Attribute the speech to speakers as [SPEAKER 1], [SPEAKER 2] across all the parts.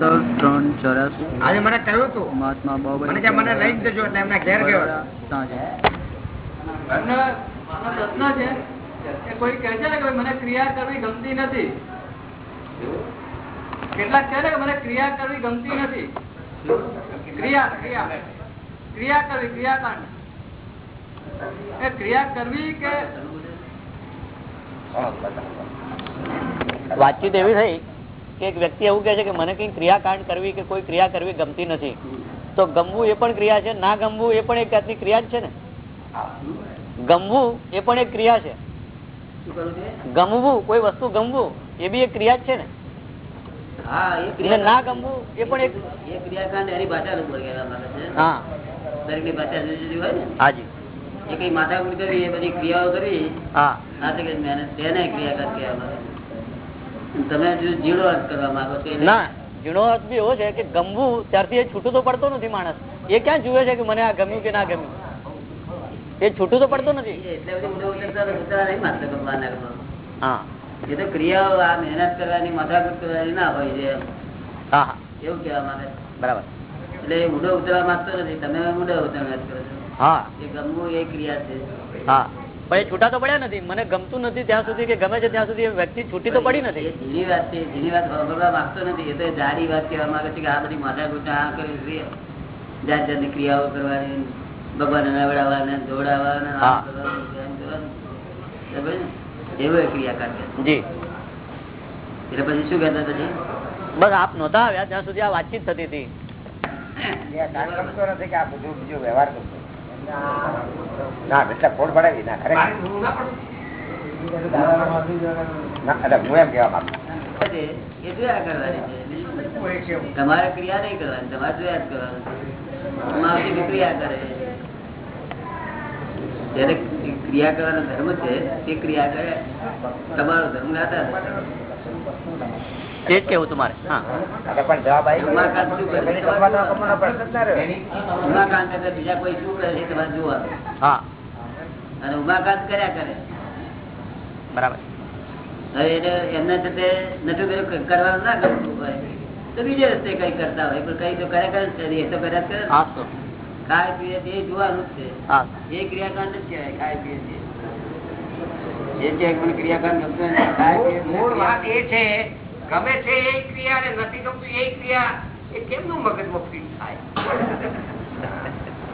[SPEAKER 1] ત્રણ ચોરાસી.
[SPEAKER 2] આજે મને કહ્યું હતું
[SPEAKER 1] મહાત્મા બાબા
[SPEAKER 2] મને કે મને લઈને જજો એટલે એમના ઘેર ગયો
[SPEAKER 1] સાંજે.
[SPEAKER 3] પ્રશ્ન છે કે કોઈ કહે છે ને કે મને ક્રિયા કરવી ગમતી નથી. કેટલાક કહે છે કે મને ક્રિયા કરવી ગમતી નથી. ક્રિયા ક્રિયા. ક્રિયા કરવી ક્રિયાકાંડ. એ ક્રિયા કરવી કે
[SPEAKER 4] વાતચીત એવી થઈ કે એક વ્યક્તિ એવું કહે છે કે મને કઈ ક્રિયાકાંડ કરવી કે કોઈ ક્રિયા કરવી ગમતી નથી. તો ગમવું એ પણ ક્રિયા છે ના ગમવું એ પણ એક જાતની ક્રિયા જ છે ને? ગમવું એ પણ એક ક્રિયા છે. ગમવું કોઈ વસ્તુ ગમવું એ બી એક ક્રિયા જ છે ને?
[SPEAKER 5] હા
[SPEAKER 4] ના ગમવું એ પણ એક
[SPEAKER 5] ક્રિયાકાંડ એની
[SPEAKER 4] હા.
[SPEAKER 5] ભાષા જુદી જુદી હોય ને?
[SPEAKER 4] હાજી
[SPEAKER 5] એ કઈ માથાકૂટ કરવી એ બધી ક્રિયાઓ કરવી
[SPEAKER 4] હા.
[SPEAKER 5] તેને ક્રિયાકાંડ કહેવા માંગે છે. તમે જો અર્થ કરવા માંગો છો
[SPEAKER 4] ના ઝીણો અર્થ બી એવો છે કે ગમવું ત્યારથી એ છૂટું તો પડતો નથી માણસ. એ ક્યાં જુએ છે કે મને આ ગમ્યું કે ના ગમ્યું? એ છૂટું તો પડતો નથી.
[SPEAKER 5] એ એટલે બધી ઊંડો ઉતરવા નહીં માનતો ભગવાનના ઘરમાં.
[SPEAKER 4] હા.
[SPEAKER 5] એ તો ક્રિયાઓ આ મહેનત કરવાની માથાકૂટ કરવાની ના હોય છે
[SPEAKER 4] હા હા.
[SPEAKER 5] એવું કેવા માંગે
[SPEAKER 4] બરાબર.
[SPEAKER 5] એટલે ઊંડો ઉતરવા માંગતો નથી. તમે ઊંડો ઉતરવા કરો છો.
[SPEAKER 4] હા.
[SPEAKER 5] એ ગમવું એ ક્રિયા છે.
[SPEAKER 4] હા. પણ એ છૂટા તો પડ્યા નથી મને ગમતું નથી ત્યાં સુધી કે ગમે છે ત્યાં સુધી એ વ્યક્તિ છૂટી તો પડી નથી
[SPEAKER 5] ઝીણી વાત છે ઝીણી વાત સાંભળવા માંગતો નથી એ તો જાડી વાત કહેવા માંગે છે કે આ બધી માથાકૂટ આ કરવી છે. જાત જાતની ક્રિયાઓ કરવાની ભગવાન નવડાવવાના ધોવડાવવાના આમ
[SPEAKER 4] હા.
[SPEAKER 5] કરવાનું, તેમ કરવાનું. સમજ્યો ને? એવો એ ક્રિયાકાર છે
[SPEAKER 4] જી
[SPEAKER 5] એટલે પછી શું કહેતા પછી
[SPEAKER 4] બસ આપ નહોતા આવ્યા ત્યાં સુધી આ વાતચીત થતી હતી
[SPEAKER 2] નથી કે આ બધું બીજો વ્યવહાર કરતો ના હું એમ માંગુ?
[SPEAKER 5] તમારે ક્રિયા નહીં કરવાની તમારે જોયા જ કરવાનું ક્રિયા કરે. જયારે ક્રિયા કરવાનો ધર્મ છે તે ક્રિયા કરે. તમારો ધર્મ ગાતા
[SPEAKER 4] તે જ કેવું તમારે. હા.
[SPEAKER 2] પણ જવાબ આવી
[SPEAKER 5] બીજા કોઈ શું કરે છે તમારે જોવાનું
[SPEAKER 4] હા.
[SPEAKER 5] અને ઉમાકાંત કર્યા કરે.
[SPEAKER 4] બરાબર.
[SPEAKER 5] એમના સાથે નથી કર્યું કરવાનું ના ગમતું હોય તો બીજે રસ્તે કઈ કરતા હોય પણ કઈ તો કર્યા કરે છે. એ તો કર્યા કરે જ.
[SPEAKER 4] હા તો.
[SPEAKER 5] ખાય પીએ તે જોવાનું જ છે.
[SPEAKER 4] હા.
[SPEAKER 5] એ ક્રિયાકાંડ જ કહેવાય ખાય પીએ તે. એ ક્રિયાકાંડ ગમતો નથી. ખાય પીએ
[SPEAKER 2] મૂળ વાત એ છે ગમે છે એ ક્રિયા અને નથી ગમતું એ ક્રિયા એ કેમનું મગજમાં ફીટ થાય?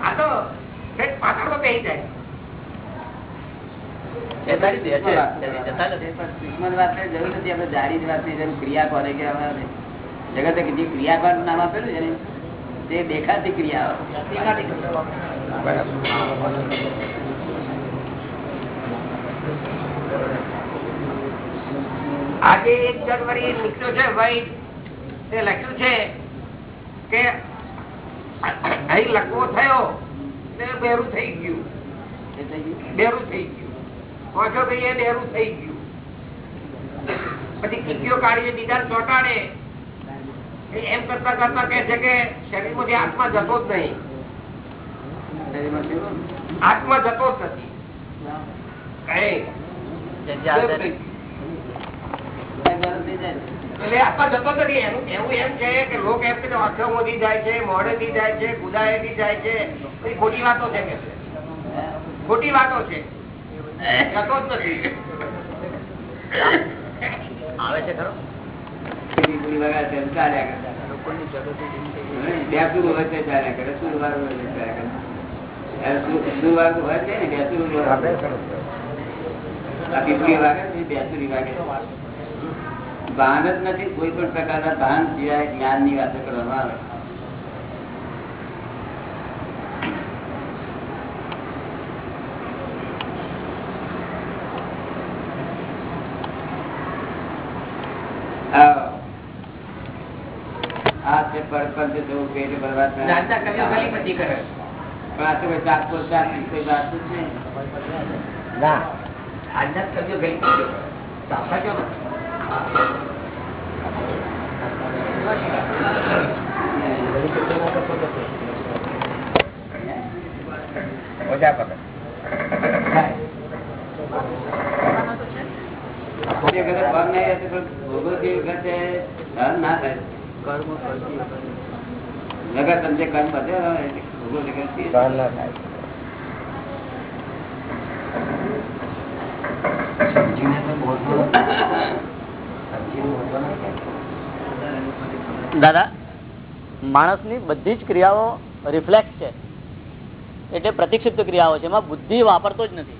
[SPEAKER 2] આ તો પાછળ પાછળમાં કહી જાય.
[SPEAKER 5] ક્રિયા. જગતે જે ક્રિયાકાંડ નામ આપેલું છે ને? તે દેખાતી ક્રિયાઓ.
[SPEAKER 2] આજે એક જનવરી નીકળ્યો છે ભાઈ. તે લખ્યું છે કે અહીં લખવો થયો તે બેરું થઈ ગયું. બેરું થઈ ગયું. પહોંચો ભાઈ એ બેરું થઈ ગયું. પછી કીકીઓ કાઢીને બીજા ચોંટાડે. એ એમ કરતા કરતા કે છે કે શરીરમાંથી આત્મા જતો જ નહીં. આત્મા જતો જ નથી. કઈ બેરું થઈ ગયું.
[SPEAKER 5] ગરમ થઈ જાય ને.
[SPEAKER 2] એટલે આત્મા જતો નથી એનું. એવું એમ છે કે લોક એમ કે આંખો જાય છે મોડે જાય છે ગુદાએ જાય છે. બધી ખોટી વાતો છે કે ખોટી છે. જતો જ નથી.
[SPEAKER 4] આવે છે ખરો?
[SPEAKER 5] વાગે ને, બેસુરી વાગે. ભાન જ નથી કોઈ પણ પ્રકારના ભાન સિવાય જ્ઞાનની વાતો કરવામાં આવે. આ છે પરપંચ જવું પેટ
[SPEAKER 2] કરે?
[SPEAKER 5] પણ આ તો કોઈ ચાપો ચાપી કોઈ વાત જ નહીં.
[SPEAKER 2] ના. આજના કવિઓ કરે? સાચા કેમ
[SPEAKER 1] ઓછા પકડ.
[SPEAKER 5] કોઈ વખતે ભાન નહીં રહેતું, પણ ભોગવતી વખતે ભાન ના થાય
[SPEAKER 1] કર્મ
[SPEAKER 5] બધે
[SPEAKER 1] ના થાય.
[SPEAKER 4] દાદા, માણસની બધી જ ક્રિયાઓ રિફ્લેક્ટ છે. એટલે પ્રતિક્ષિપ્ત ક્રિયાઓ છે. એમાં બુદ્ધિ વાપરતો જ નથી.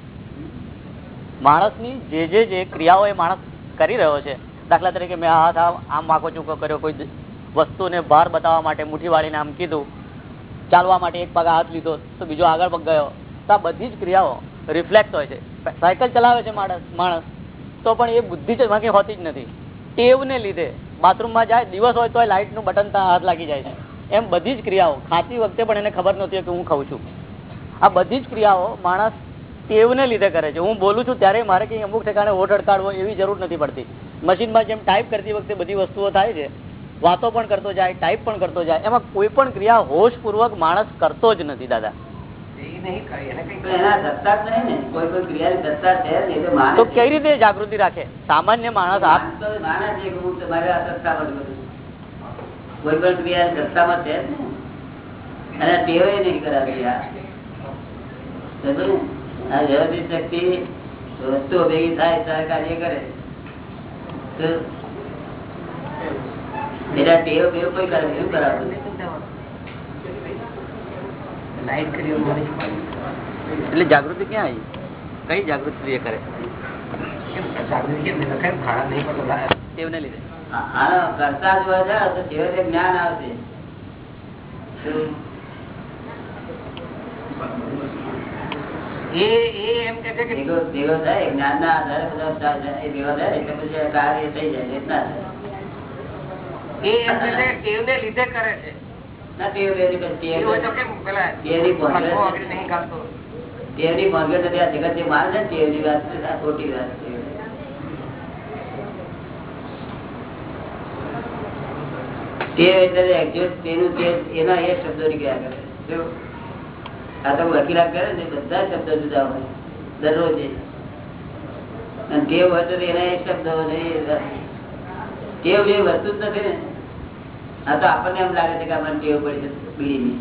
[SPEAKER 4] માણસની જે જે જે ક્રિયાઓ એ માણસ કરી રહ્યો છે. દાખલા તરીકે મેં હાથ આમ વાંકો ચૂકો કર્યો, કોઈ વસ્તુને બહાર બતાવવા માટે મુઠ્ઠી વાળીને આમ કીધું, ચાલવા માટે એક પગ હાથ લીધો, તો બીજો આગળ પગ ગયો. તો આ બધી જ ક્રિયાઓ રિફ્લેક્ટ હોય છે. સાયકલ ચલાવે છે માણસ માણસ, તો પણ એ બુદ્ધિ જ હોતી જ નથી. ટેવને લીધે બાથરૂમમાં જાય, દિવસ હોય તો લાઇટનું બટન હાથ લાગી જાય છે. એમ બધી જ ક્રિયાઓ, ખાતી વખતે પણ એને ખબર નહોતી કે હું ખાઉં છું. આ બધી જ ક્રિયાઓ માણસ ટેવને લીધે કરે છે. હું બોલું છું ત્યારે મારે કંઈ અમુક ઠેકાણે ઓટ અડકાડવો એવી જરૂર નથી પડતી. મશીનમાં જેમ ટાઈપ કરતી વખતે બધી વસ્તુઓ થાય છે, વાતો પણ કરતો જાય ટાઈપ પણ કરતો જાય, એમાં કોઈ પણ ક્રિયા હોશપૂર્વક માણસ કરતો જ નથી દાદા.
[SPEAKER 5] તો માણસ
[SPEAKER 4] તો કઈ રીતે જાગૃતિ રાખે? સામાન્ય માણસ
[SPEAKER 5] માણસ છે કે હું તમારે આ સત્તામાં કોઈ પણ ક્રિયા સત્તામાં છે અને ટેવે નહીં કરાવી આ વ્યવસ્થિત શક્તિ વસ્તુઓ ભેગી થાય ત્યારે કાર્ય કરે. તો એટલે ટેવ બેવ કોઈ કરે એવું કરાવતું
[SPEAKER 2] લાઈટ કરી
[SPEAKER 4] એટલે જાગૃતિ ક્યાં આવી? કઈ જાગૃતિ એ કરે. ટેવને લીધે.
[SPEAKER 5] કરતા જોવા જાઓ તો છેવટે જ્ઞાન આવશે.
[SPEAKER 2] લીધે કરે છે.
[SPEAKER 5] એના એ શબ્દો નીકળ્યા કરે? આ તો વકીલાત કરે ને બધા શબ્દો જુદા હોય દરરોજ અને ટેવ હોય તો એના એ શબ્દો એ- ટેવ જે વસ્તુ જ નથી ને. આ તો આપણને એમ લાગે છે કે મને ટેવ પડી છે બીડીની.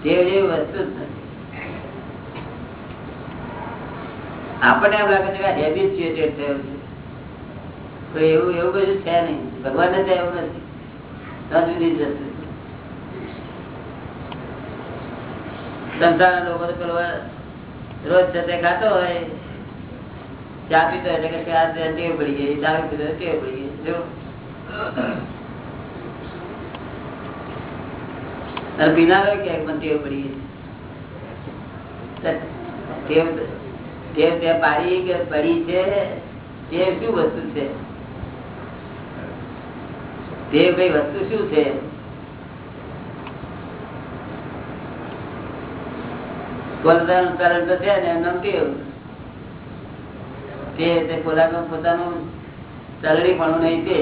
[SPEAKER 5] ટેવ જેવી વસ્તુ જ આપણને એમ લાગે છે કે હેબિચ્યુએટેડ થયો છે. એવું એવું કશું છે નહીં. ભગવાનને તો એવું નથી. ત્યાં જુદી જ સંસારના લોકો તો પેલો રોજ છે તે ખાતો હોય, ચા પીતો એટલે કે ટેવ પડી ગઈ દારૂ પીતો ટેવ પડી ગઈ. જો અને પીનારો કે પણ ટેવ પડી ટેવ ત્યાં પાડી કે પડી છે? તે શું વસ્તુ છે? તે કઈ વસ્તુ શું છે? પોતાનું તો છે ને એમનું ટેવ. તે પોતાનું પોતાનું તરણી પણ નહીં તે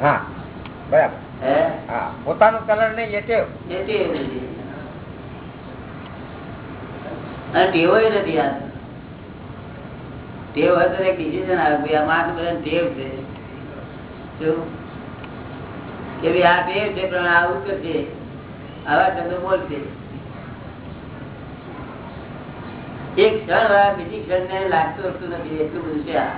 [SPEAKER 1] હા, બરાબર. પોતાનું કલર નહીં એ ટેવ
[SPEAKER 5] નથી આ ટેવ હોય તો ડિસિઝન આવે આ માણસ બધા ટેવ છે. કે ભાઈ આ ટેવ છે પણ આવું કરશે આવા શબ્દો બોલશે. એક ક્ષણ બીજી ક્ષણ ને લાગતું નથી એટલું બધું છે આ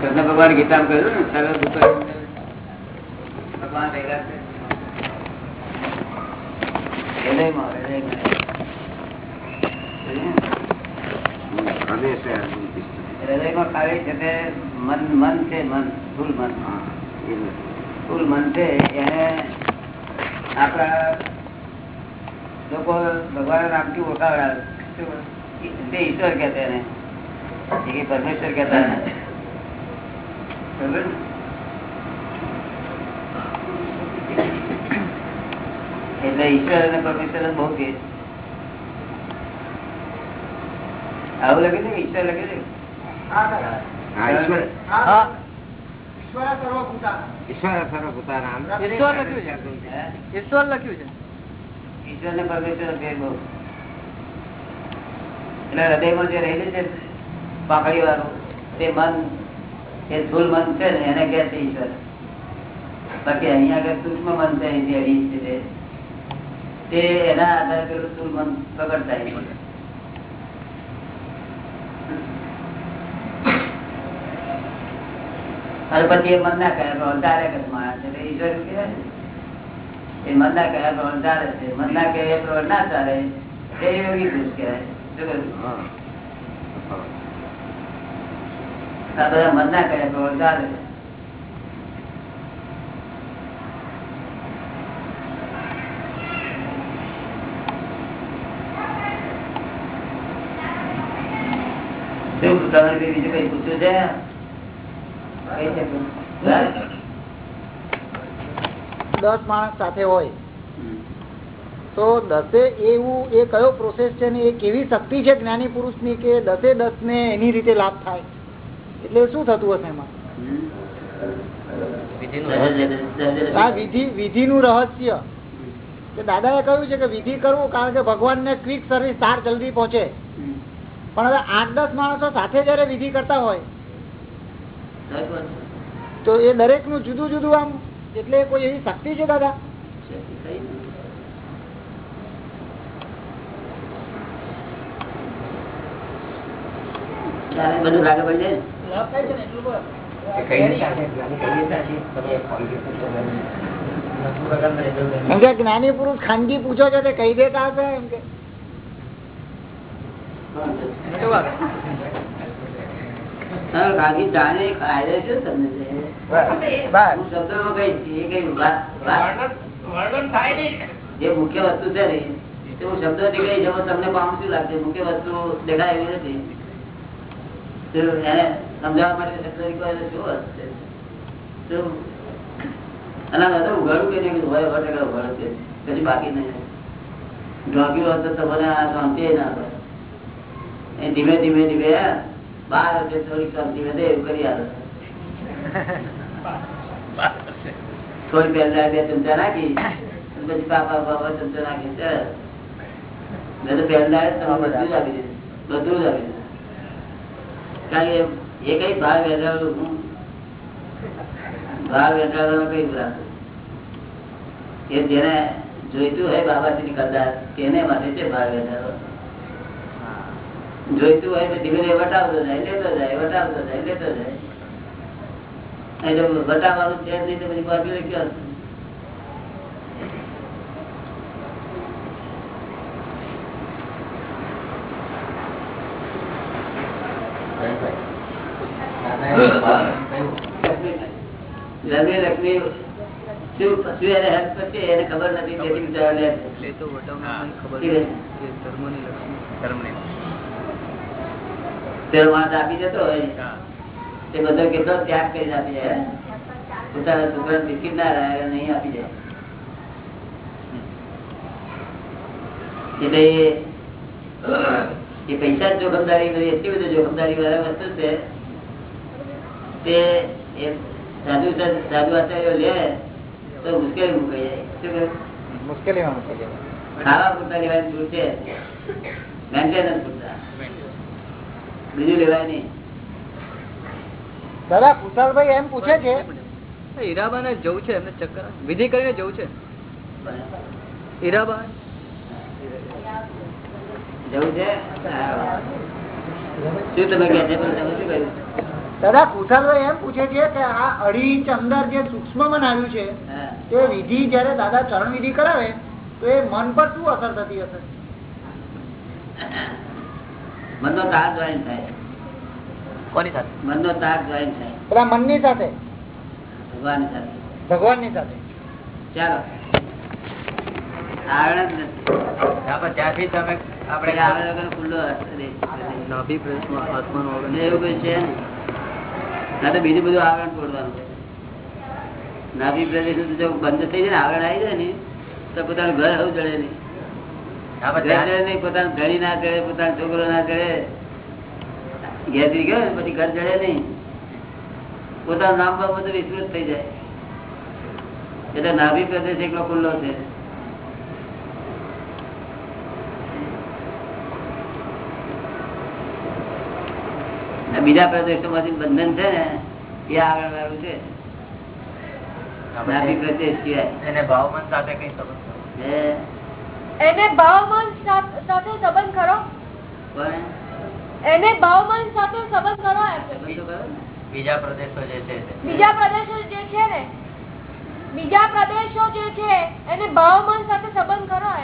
[SPEAKER 5] કૃષ્ણ ભગવાન ગીતા કહ્યું ને સર્વ દુઃખ ભગવાન રહેલા છે હૃદયમાં, હૃદયમાં. હૃદયમાં ખાલી છે તે મન મન છે મન સ્થૂલ મન સ્થૂલ મન છે એને આપણા લોકો ભગવાન નામથી ઓળખાવડાવે શું? તે ઈશ્વર કહેતા એને એ પરમેશ્વર કહેતા એને. બરોબર ને? એટલે ઈશ્વર અને પરમેશ્વર બહુ કે આવું લખ્યું છે ઈશ્વર લખે છે?
[SPEAKER 1] ઈશ્વર.
[SPEAKER 3] ઈશ્વર લખ્યું છે. ઈશ્વર લખ્યું છે.
[SPEAKER 5] ઈશ્વર ને પરમેશ્વર બહુ. એટલે હૃદયમાં જે રહેલું છે પાકડી વાળું તે મન એ સ્થુલ મન છે ને, એને કે છે ઈશ્વર. બાકી અહીંયા આગળ સૂક્ષ્મ મન છે અહીંથી અઢી છે તે. એના આધારે પેલું સ્થુલ મન પ્રગટ થાય પછી એ મન ના કયા પ્રમાણે ચાલે કે માણસ એટલે ઈશ્વર કહેવાય. એ મન ના કયા પ્રમાણે ચાલે છે. મન ના કયા પ્રમાણે ના ચાલે, તે યોગી પુરુષ કહેવાય. શું મન ના ચાલે બીજું કઈ પૂછ્યું છે?
[SPEAKER 6] દસ માણસ સાથે હોય. તો દસે એવું એ કયો પ્રોસેસ છે ને એ કેવી શક્તિ છે જ્ઞાની પુરુષની કે દસે દસ ને એની રીતે લાભ થાય? એટલે શું થતું હશે એમાં? વિધિ નું રહસ્ય. દાદા એ કહ્યું છે કે વિધિ કરવું કારણ કે ભગવાનને ક્વિક સર્વિસ તાર જલ્દી પહોંચે. પણ હવે આઠ દસ માણસો સાથે જયારે વિધિ કરતા હોય તો એ દરેકનું જુદું જુદું આમ એટલે કોઈ એવી શક્તિ છે દાદા?
[SPEAKER 5] બધું લાગે પડી
[SPEAKER 1] જ્ઞાની
[SPEAKER 6] પુરુષ ખાનગી પૂછો છો તે કહી દેતા હશે એમ કે.
[SPEAKER 5] જાણે કાયદો તમને જે. મુખ્ય વસ્તુ છે ને તે હું શબ્દો થી એમાં તમને કામ શું લાગશે? મુખ્ય વસ્તુ દેખાય એવી નથી. સમજાવવા માટે શબ્દો થી કહે તો શું અર્થ છે શું? અને આ બધું ઉઘાડું કે નહીં હોય સો ટકા ઉઘાડું છે પછી બાકી નહીં ઢોક્યું હોત તો તમને આ શાંતિ ના હોય એ ધીમે ધીમે ધીમે બાર વર્ષે થોડીક શાંતિ વધે એવું કરી આવે થોડી પહેલા બે ચમચા નાખી અને પછી પાપા બાપા ચમચા નાખી ચાલ. મેં તો પહેલા જ તમને બધું જ આપી દીધું બધું જ આપી દીધું કારણ કે એ કઈ ભાવ વેચાડું હું ભાવ વેચાડવાનો કઈ રાખું એ જેને જોઈતું હોયની કદાચ તેને માટે છે ભાવ વેચાડો જોઈતું હોય તો ધીમે ધીમે વટાવતો જાય, લેતો જાય, વટાવતો જાય, લેતો જાય. એટલે વટાવવાનું છે નહીં તો પછી બાકી ક્યાં? લક્ષ્મી લક્ષ્મી શું શું એને હેલ્પ કરશે એને ખબર નથી તેથી બિચારા
[SPEAKER 3] એટલે તો વટાવનારને ખબર છે. ધર્મની લક્ષ્મી.
[SPEAKER 5] પેલો માણસ આપી જતો હોય. તે બધો કેટલો ત્યાગ કરીને આપી જાય પોતાના છોકરા બિસ્કીટ ના રહે નહીં આપી જાય એટલે એ- પૈસા જ જોખમદારી બધી એટલી બધી જોખમદારી વાળા વસ્તુ છે. તે એ સાધુ સાધુ આચાર્ય લે તો મુશ્કેલી મૂકાઈ જાય?
[SPEAKER 6] મુશ્કેલીમાં મૂકી દેવાય.
[SPEAKER 5] ખાવા પૂરતા લેવાની છૂટ છે? મેન્ટેનન્સ પૂરતા. બીજું લેવાય નહીં.
[SPEAKER 6] દાદા કુશાલભાઈ એમ પૂછે છે.
[SPEAKER 3] ઈરાબાને જવું છે એમને ચક્કર. વિધિ કરીને જવું છે. ઈરાબા
[SPEAKER 5] જવું છે? શું તમે કહે છે? પણ તમે શું કહ્યું?
[SPEAKER 6] દાદા કુશાલભાઈ એમ પૂછે છે કે આ અઢી ઇંચ અંદર જે સૂક્ષ્મ મન આવ્યું છે તે વિધિ જયારે દાદા ચરણ વિધિ કરાવે તો એ મન પર શું અસર થતી હશે?
[SPEAKER 5] મનનો તાર જોઈન થાય.
[SPEAKER 4] કોની સાથે?
[SPEAKER 5] મનનો તાર જોઈન થાય.
[SPEAKER 6] પેલા મનની સાથે?
[SPEAKER 5] ભગવાન સાથે.
[SPEAKER 6] ભગવાનની સાથે.
[SPEAKER 5] ચાલો. આવરણ નથી.
[SPEAKER 1] ત્યાંથી તમે
[SPEAKER 5] આપણે આવરણ ખુલ્લો હશે. એવું કઈ છે. ના તો બીજું બધું આવરણ તોડવાનું નાભી પ્રદેશ જો બંધ થઈ જાય ને આવરણ આવી જાય ને તો પોતાનું ઘર હવું જડે નહીં. ઘર પોતાનું ધણી ના ચડે પોતાનો છોકરો ના ચડે ઘેરથી ગયો ને પછી ઘર જડે નહીં. પોતાનું નામ પર બધું વિસ્તૃત થઈ જાય. એટલે નાભી પ્રદેશ એકલો ખુલ્લો છે. બીજા પ્રદેશો માંથી બંધન છે ને એ આગળ વાળું છે નાભી પ્રદેશ સિવાય
[SPEAKER 2] એને ભાવમન સાથે કઈ સંબંધ?
[SPEAKER 7] એને ભાવમાન સાથે સંબંધ ખરો એને ભાવમાન સાથે સંબંધ ખરો એમ કે.
[SPEAKER 5] બંધ તો કરો ને.
[SPEAKER 2] બીજા પ્રદેશો જે છે
[SPEAKER 7] બીજા પ્રદેશો જે છે ને બીજા પ્રદેશો જે છે એને ભાવમાન સાથે સંબંધ ખરો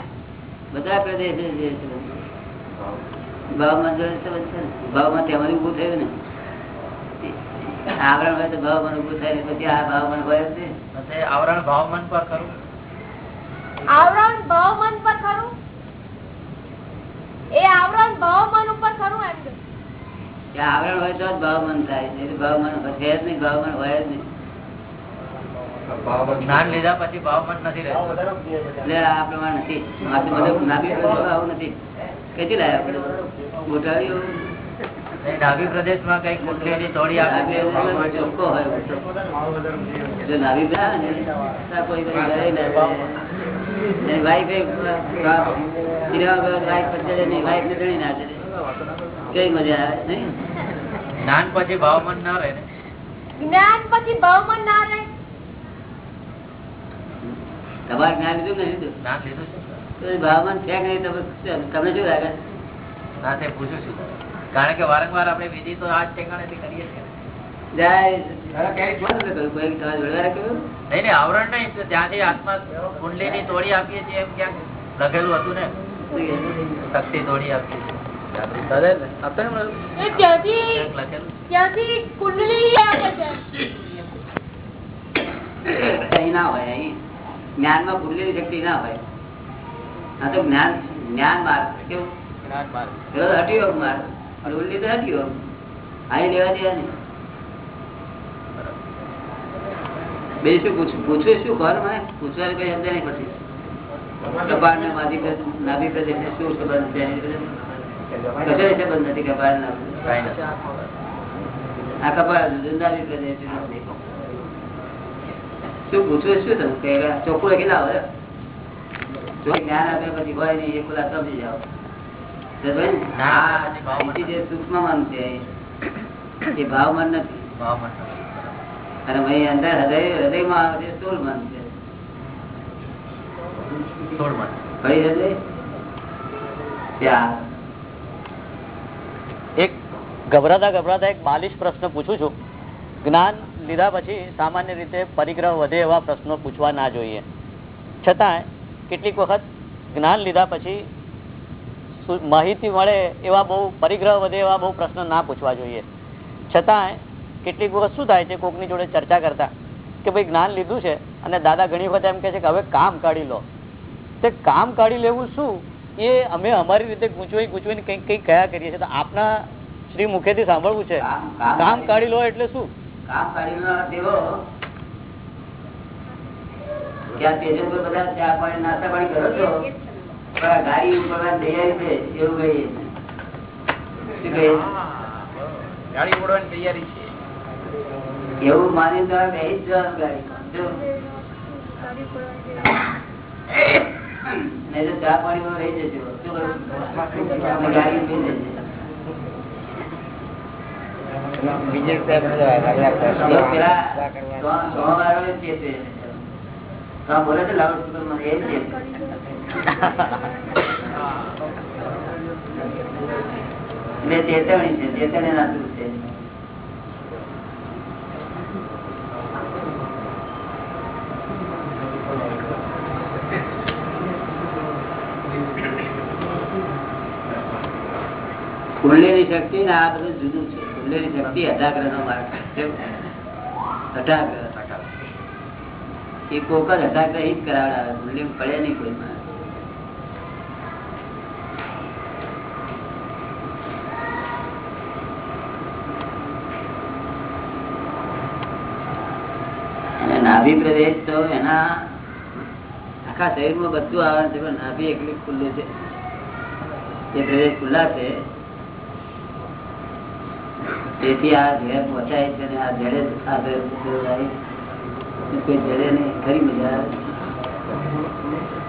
[SPEAKER 5] બધા પ્રદેશો જે છે ભાવમાં જોડે સંબંધ ભાવમાં તેમાં ઉભું થયું ને. આવરણ હોય તો ભાવમાં ઉભું થાય ને પછી આ ભાવમાં હોય જ નહીં.
[SPEAKER 2] તે આવરણ ભાવમન પર ખરું?
[SPEAKER 7] આવરણ ભાવમાન પર ખરું? એ આવરણ ભાવમાન ઉપર ખરું એમ
[SPEAKER 5] આવરણ હોય તો જ ભાવમન થાય. નહીં તો ભાવમન છે જ નહીં ભાવમન હોય જ નહીં.
[SPEAKER 2] જ્ઞાન લીધા પછી ભાવમન નથી રહેતું.
[SPEAKER 5] એટલે આ પ્રમાણે નથી. નથી. કઈથી લાયા આપણે.
[SPEAKER 2] નાભી પ્રદેશમાં કઈ કુંડલીની તોડી આપે.
[SPEAKER 5] ચોખ્ખો હોય જો નાભી કોઈ વાઈફ વાઈફ ને મજા આવે નહીં?
[SPEAKER 2] જ્ઞાન પછી ભાવમન ના રહે ને?
[SPEAKER 7] જ્ઞાન પછી ભાવમન ના રહે.
[SPEAKER 5] તમારે જ્ઞાન લીધું ને લીધું?
[SPEAKER 2] જ્ઞાન લીધું
[SPEAKER 5] તો એ છે કે નહીં તમને શું લાગે?
[SPEAKER 2] ના તે પૂછું છું કારણ કે વારંવાર આપણે વિધિ તો આ ઠેકાણેથી કરીએ છીએ. આવરણ નહીં ત્યાંથી આત્મા કુંડલીની તોડી આપીએ છીએ એમ ક્યાંક લખેલું હતું ને? શક્તિ તોડી આપીએ છીએ.
[SPEAKER 7] ત્યાંથી કુંડલી છે.
[SPEAKER 5] ના હોય અહીં. જ્ઞાનમાં ભૂલેલી શક્તિ ના હોય. આ તો જ્ઞાન જ્ઞાન માર્ગ કેવું? પેલો માર્ગ. અને ઉલ્લી તો હઠયોગ અહીં લેવા દેવા નહીં. બે શું પૂછવું પૂછવું શું ખબર મને? પૂછવાનું કઈ સમજાય નહીં પછી કપાળ ને માધી નાભી પ્રદેશ શું સંબંધ છે કશો સંબંધ નથી કપાળ આ કપાળ નાભી પ્રદેશ શું પૂછવું શું તમે? ચોખ્ખું લખી લાવો જ્ઞાન આપે પછી હોય નહીં એ ખુલા સમજી જાઓ. જે સૂક્ષ્મ મન છે એ ભાવમન નથી.
[SPEAKER 2] ભાવમન
[SPEAKER 5] અને ભાઈ અંદર હૃદય હૃદયમાં આવે છે મન છે.
[SPEAKER 2] સોળ મન
[SPEAKER 5] કઈ હૃદય? ત્યાં
[SPEAKER 4] એક ગભરાતા ગભરાતા એક બાલિશ પ્રશ્ન પૂછું છું. જ્ઞાન લીધા પછી સામાન્ય રીતે પરિગ્રહ વધે એવા પ્રશ્નો પૂછવા ના જોઈએ. છતાંય કેટલીક વખત જ્ઞાન લીધા પછી માહિતી મળે એવા બહુ પરિગ્રહ વધે એવા બહુ પ્રશ્ન ના પૂછવા જોઈએ. છતાં કેટલીક વખત શું થાય છે કોકની જોડે ચર્ચા કરતા કે ભાઈ જ્ઞાન લીધું છે અને દાદા ઘણી વખત એમ કે છે કે હવે કામ કાઢી લો. તે કામ કાઢી લેવું શું? એ અમે અમારી રીતે ગૂંચવાઈ ગૂંચવાઈને કંઈક કંઈક કયા કરીએ છીએ. તો આપના શ્રી મુખેથી સાંભળવું છે.
[SPEAKER 5] કામ-
[SPEAKER 4] કાઢી લો એટલે શું?
[SPEAKER 5] કામ કાઢીનો અર્થ પર બધા ચા પાણી નાસ્તા પાણી કરો છો. પણ ગાડી ઉપડવાની તૈયારી છે એવું કહીએ શું કહીએ
[SPEAKER 2] ગાડી ઉડવાની તૈયારી છે.
[SPEAKER 5] એવું માની તો બેસી જ જવાનું ગાડી જો. નહીં તો ચા પાણીમાં રહી જશે શું ગાડી ઊભી જશે.
[SPEAKER 1] બીજે સાહેબ
[SPEAKER 5] પેલા સો- સો આ બોલે છે લાઉડ સ્પીકરમાં એ છે. એટલે ચેતવણી છે, ચેતવણી ના છે. કુંડલીની શક્તિ ને આ બધું જુદું છે. કુંડલીની શક્તિ અઢાગ્રહ નો માર્ગ છે. અઢાગ્રહ એ કોક જ એ જ કરાવડાવે પડે નહીં કોઈ અને નાભી પ્રદેશ તો એના આખા શરીરમાં બધું આવવાનું છે, પણ નાભી એકલી ખુલ્લું છે. એ પ્રદેશ ખુલ્લા છે. તેથી આ ઝેર પહોંચાય છે અને આ ઝેરે ખાધે જાય. કોઈ જડે નહીં ખરી મજા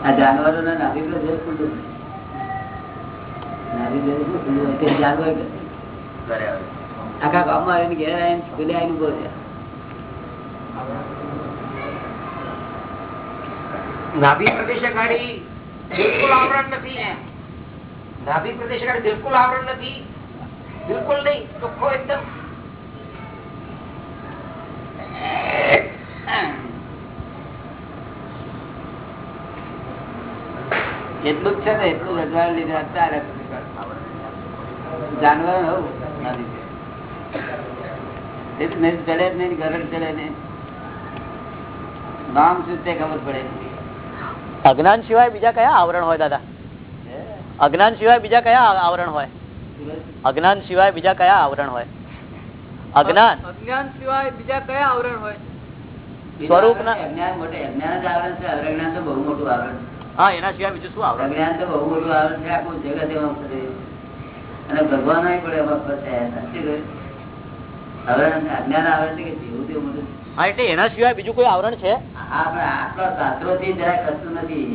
[SPEAKER 5] આ જાનવરો ના નાભી ખુલ્લું છે નાભી ખુલ્લું હોય જાનવર. આખા ગામમાં આવીને ઘેર આવીને ખુલ્લે આવીને ઊભો છે
[SPEAKER 2] નાભી પ્રદેશ ગાડી બિલકુલ આવરણ નથી નાભી પ્રદેશ ગાડી બિલકુલ આવરણ નથી. બિલકુલ નહીં ચોખ્ખો એકદમ
[SPEAKER 5] એટલું જ છે ને એટલું રજવાડ લીધે અત્યારે જાનવર હોવું નહીં ચડે જ નહીં ગરડ ચડે નહીં. નામ શું તે ખબર પડે?
[SPEAKER 4] અજ્ઞાન સિવાય બીજા કયા આવરણ હોય દાદા? અજ્ઞાન સિવાય બીજા કયા આવરણ હોય? અજ્ઞાન સિવાય બીજા કયા આવરણ હોય? અજ્ઞાન?
[SPEAKER 3] અજ્ઞાન સિવાય બીજા કયા આવરણ હોય?
[SPEAKER 4] સ્વરૂપ ના
[SPEAKER 5] અજ્ઞાન મોટે અજ્ઞાન જ આવરણ છે અજ્ઞાન તો બહુ મોટું આવરણ
[SPEAKER 4] હા એના સિવાય બીજું શું આવરણ
[SPEAKER 5] અજ્ઞાન તો બહુ મોટું આવરણ છે આખું જગત એમાં અને ભગવાન એમાં ફસાયા અજ્ઞાન આવરણ છે કે જેવું તેવું મોટું
[SPEAKER 4] હા એટલે એના સિવાય બીજું કોઈ આવરણ છે?
[SPEAKER 5] હા પણ આપણા શાસ્ત્રો થી જરાય ખસતું નથી.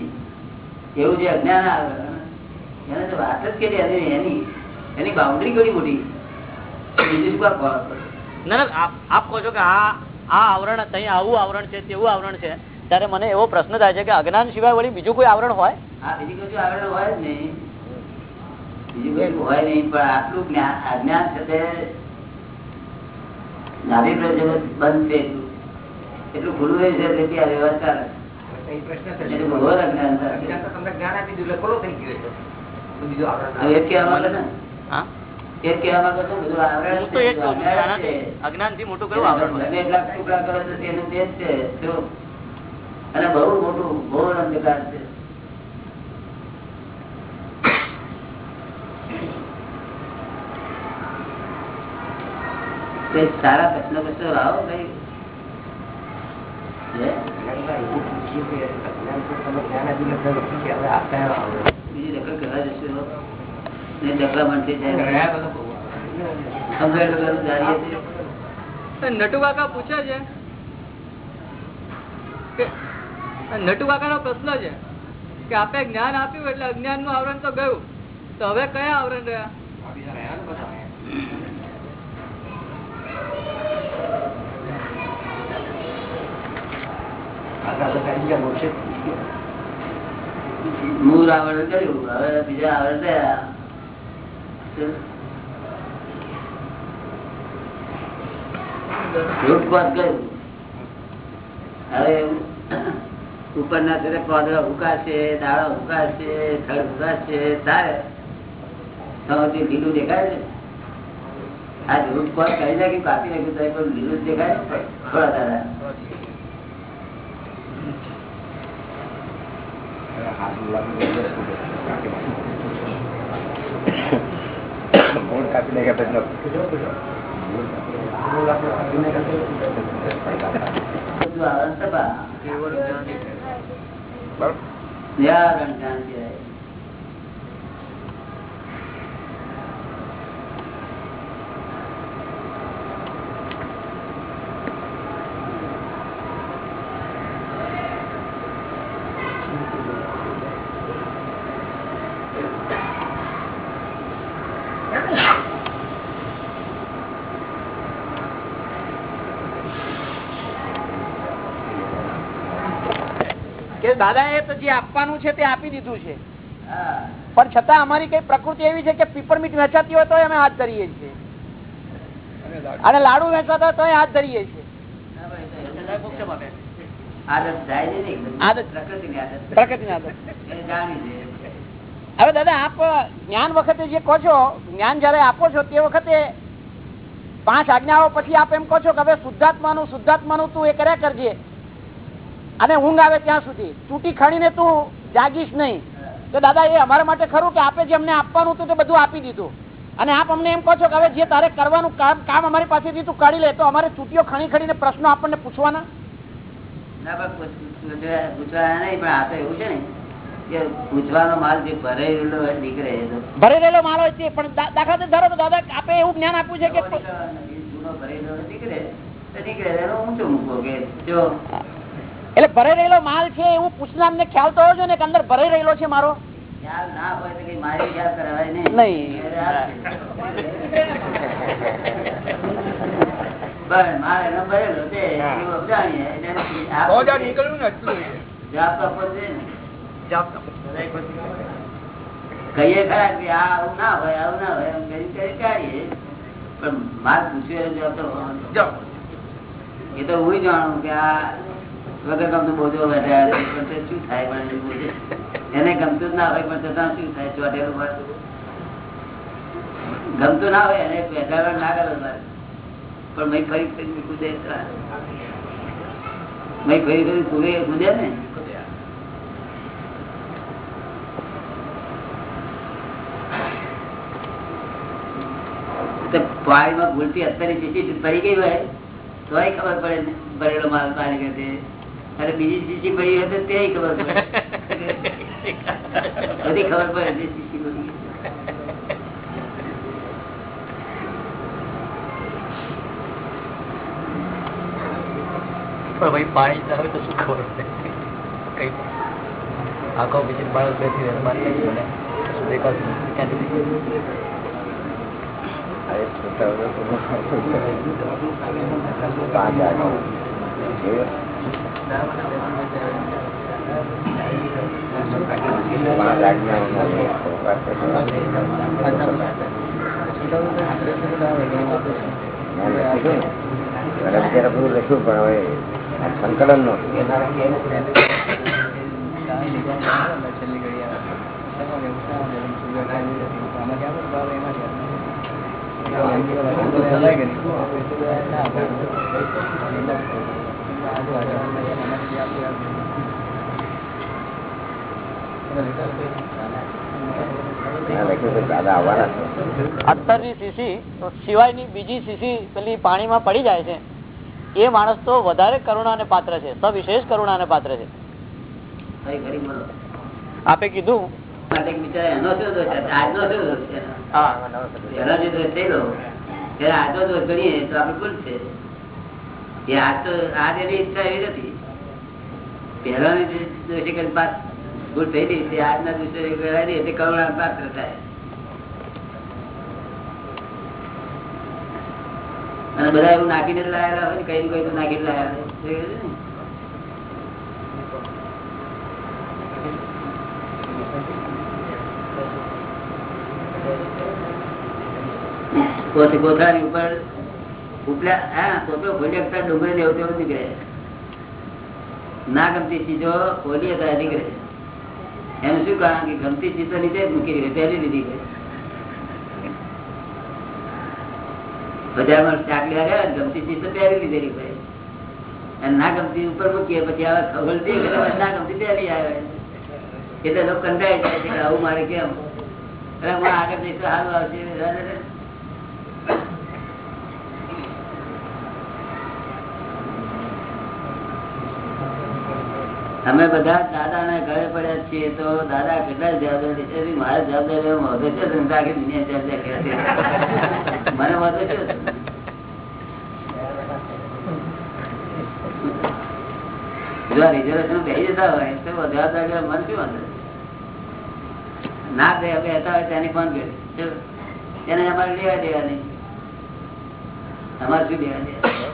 [SPEAKER 5] એવું જે અજ્ઞાન આવરણ એને તો વાત જ કરી એની એની એની બાઉન્ડ્રી કેવી મોટી. બીજું શું?
[SPEAKER 4] ના ના આપ આપ કહો છો કે આ આ આવરણ ત્યાં આવું આવરણ છે તેવું આવરણ છે. ત્યારે મને એવો પ્રશ્ન થાય છે કે અજ્ઞાન સિવાય વળી બીજું કોઈ આવરણ હોય?
[SPEAKER 5] બીજું આવરણ હોય જ નહીં. બીજું કશું હોય નહીં પણ આટલું જ્ઞાન અજ્ઞાન નાભી બંધ છે એટલું. ખુલ્લું છે તેથી આ
[SPEAKER 4] થી મોટું કયું આવરણ
[SPEAKER 5] એટલા ટુકડા કરો તો તેનું તે જ છે શું? અને બહુ મોટું ઘોર અંધકાર છે. સારા પ્રશ્ન પ્રશ્નો લાવો
[SPEAKER 2] ભાઈ?
[SPEAKER 5] બીજી દખલ કરવા જશો. ને ડગલામણ જાય.
[SPEAKER 3] નટુ કાકા પૂછે છે કે નટુ કાકા નો પ્રશ્ન છે કે આપે જ્ઞાન આપ્યું એટલે અજ્ઞાનનું આવરણ તો ગયું. તો હવે કયા આવરણ રહ્યા.
[SPEAKER 5] મૂળ આવરણ હવે બીજા આવરણ રહ્યા. ઉપરના છે પોદળો ઉકાશે દાળો ઉકાશે થળ ઉકાશે થાય. સૌથી લીલું દેખાય છે. આ લૂંટફાટ કરી નાખી કાપી નાખ્યું તો પણ લીલું દેખાય થોડા
[SPEAKER 2] એટલે કાપી નાખ્યું. પછી
[SPEAKER 5] આવરણ સભા.
[SPEAKER 2] બરાબર?
[SPEAKER 8] કે દાદા એ પછી આપવાનું છે તે આપી દીધું છે. પણ છતાં અમારી કઈ પ્રકૃતિ એવી છે કે પીપરમીટ વેચાતી હોય તો અમે હાથ ધરીએ છીએ. અને લાડુ? વેચાતા હોય તો હાથ ધરીએ છીએ. હવે દાદા આપ જ્ઞાન વખતે જે કહો છો જ્ઞાન જયારે આપો છો તે વખતે પાંચ આજ્ઞાઓ પછી આપ એમ કહો છો કે હવે શુદ્ધાત્માનું શુદ્ધાત્માનું તું એ કર્યા કરજે. અને ઊંઘ આવે ત્યાં સુધી. ચૂંટી ખણીને તું જાગીશ નહીં. તો દાદા એ અમારા માટે ખરું કે આપે જે અમને આપવાનું હતું તે બધું આપી દીધું. અને આપ અમને એમ કહો છો કે હવે જે તારે કરવાનું કામ કામ અમારી પાસેથી તું કાઢી લે તો અમારે ચૂંટીઓ ખણી ખણીને પ્રશ્નો આપણને પૂછવાના?
[SPEAKER 5] ના પણ પૂછ- પૂછવા પૂછવા નહીં પણ આ તો એવું છે ને માલ જે નીકળે
[SPEAKER 8] માલ હોય છે પણ દાખલા ધારો તો દાદા આપણે એવું જ્ઞાન આપ્યું છે કે
[SPEAKER 5] નવો નીકળવાનો, એ જૂનો ભરેલો નીકળે. નીકળે એનો ઊંચો મૂકો કે જો
[SPEAKER 8] એટલે ભરાઈ રહેલો માલ છે એવું પૂછનાર ને ખ્યાલ તો હોવો ને કે અંદર ભરાઈ રહેલો છે મારો.
[SPEAKER 5] કહીએ ખરા કે આ આવું ના હોય આવું ના હોય પણ માલ પૂછ્યો જવાબ તો. એ તો હું જાણું કે આ વગર ગમતું બોજો તે શું થાય એને ગમતું ના હોય, પણ શું થાય? ચોટેલું વાત ગમતું ના હોય, એને બેઠા ના કરો મારે પણ મેં ફરી ફરી કૂદે મેં ફરી ફરી કૂદે કૂદે ને? તો પાણીમાં ભૂલથી અત્યારે ચીચી પડી ગઈ હોય, તોય ખબર પડે ભરેલો માલ પાણી કરે અરે બીજી શીશી પડી હોય તો તે ખબર પડે. બધી ખબર પડે તે શીશી પડી ગઈ.
[SPEAKER 4] પણ ભાઈ પાણી ના હોય તો શું ખબર પડે? કઈ આખો બીજી માણસ બેસી રહે મારે કઈ મને કશું દેખાતું નથી. ક્યાંથી
[SPEAKER 9] સંકલન નો છેલ્લી આવવાના છે
[SPEAKER 4] અત્તરની શીશી તો સિવાયની બીજી શીશી પેલી પાણીમાં પડી જાય છે, એ માણસ તો વધારે કરુણાને પાત્ર છે, સવિશેષ કરુણાને પાત્ર છે. આપે કીધું?
[SPEAKER 5] આજનો દોષ ગણીએ, તો આપણે ભૂલ છે. એ આજ તો આજના અને બધા એવું નાખીને જ લાયેલા હોય કઈ કઈ તો નાખીને લાયેલા હોય. જોયું ને? કોથ- કોથળાની ઉપર નીકળે. ના ગમતી ચીજો નીકળે. એનું શું કારણ ગમતી ચીજો નીચે જ મૂકી દીધી ગમતી ચીજ તો પહેરી લીધેલી અને ના ગમતી ઉપર મૂકીએ, પછી આવે કે ના ગમતી પહેરી આવે. એટલે લોકો કંટાળી જાય છે આવું મારે કેમ? આગળ જઈશું આવશે. અમે બધા દાદા ના ઘરે પડ્યા છીએ તો દાદા કેટલા જવાબદારી મારે જવાબદારી મને વધુ છે? રિઝર્વેશન બે જતા હોય, તો જવાબદારી મને શું વાંધો? ના દે હતા હોય તેની પણ તેને અમારે લેવા દેવા નહીં અમારે શું લેવા દેવા